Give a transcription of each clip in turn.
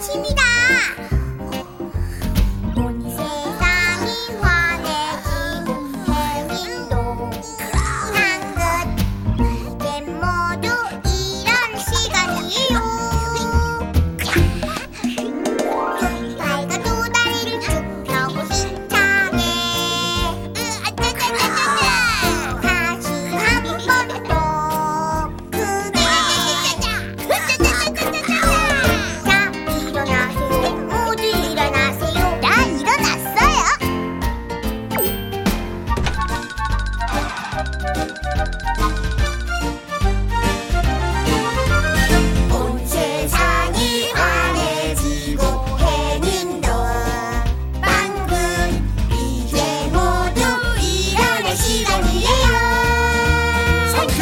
亲密的。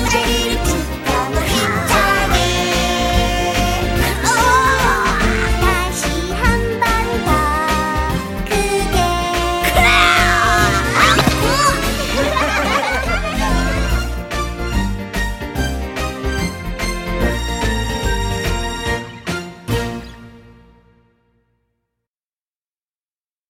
who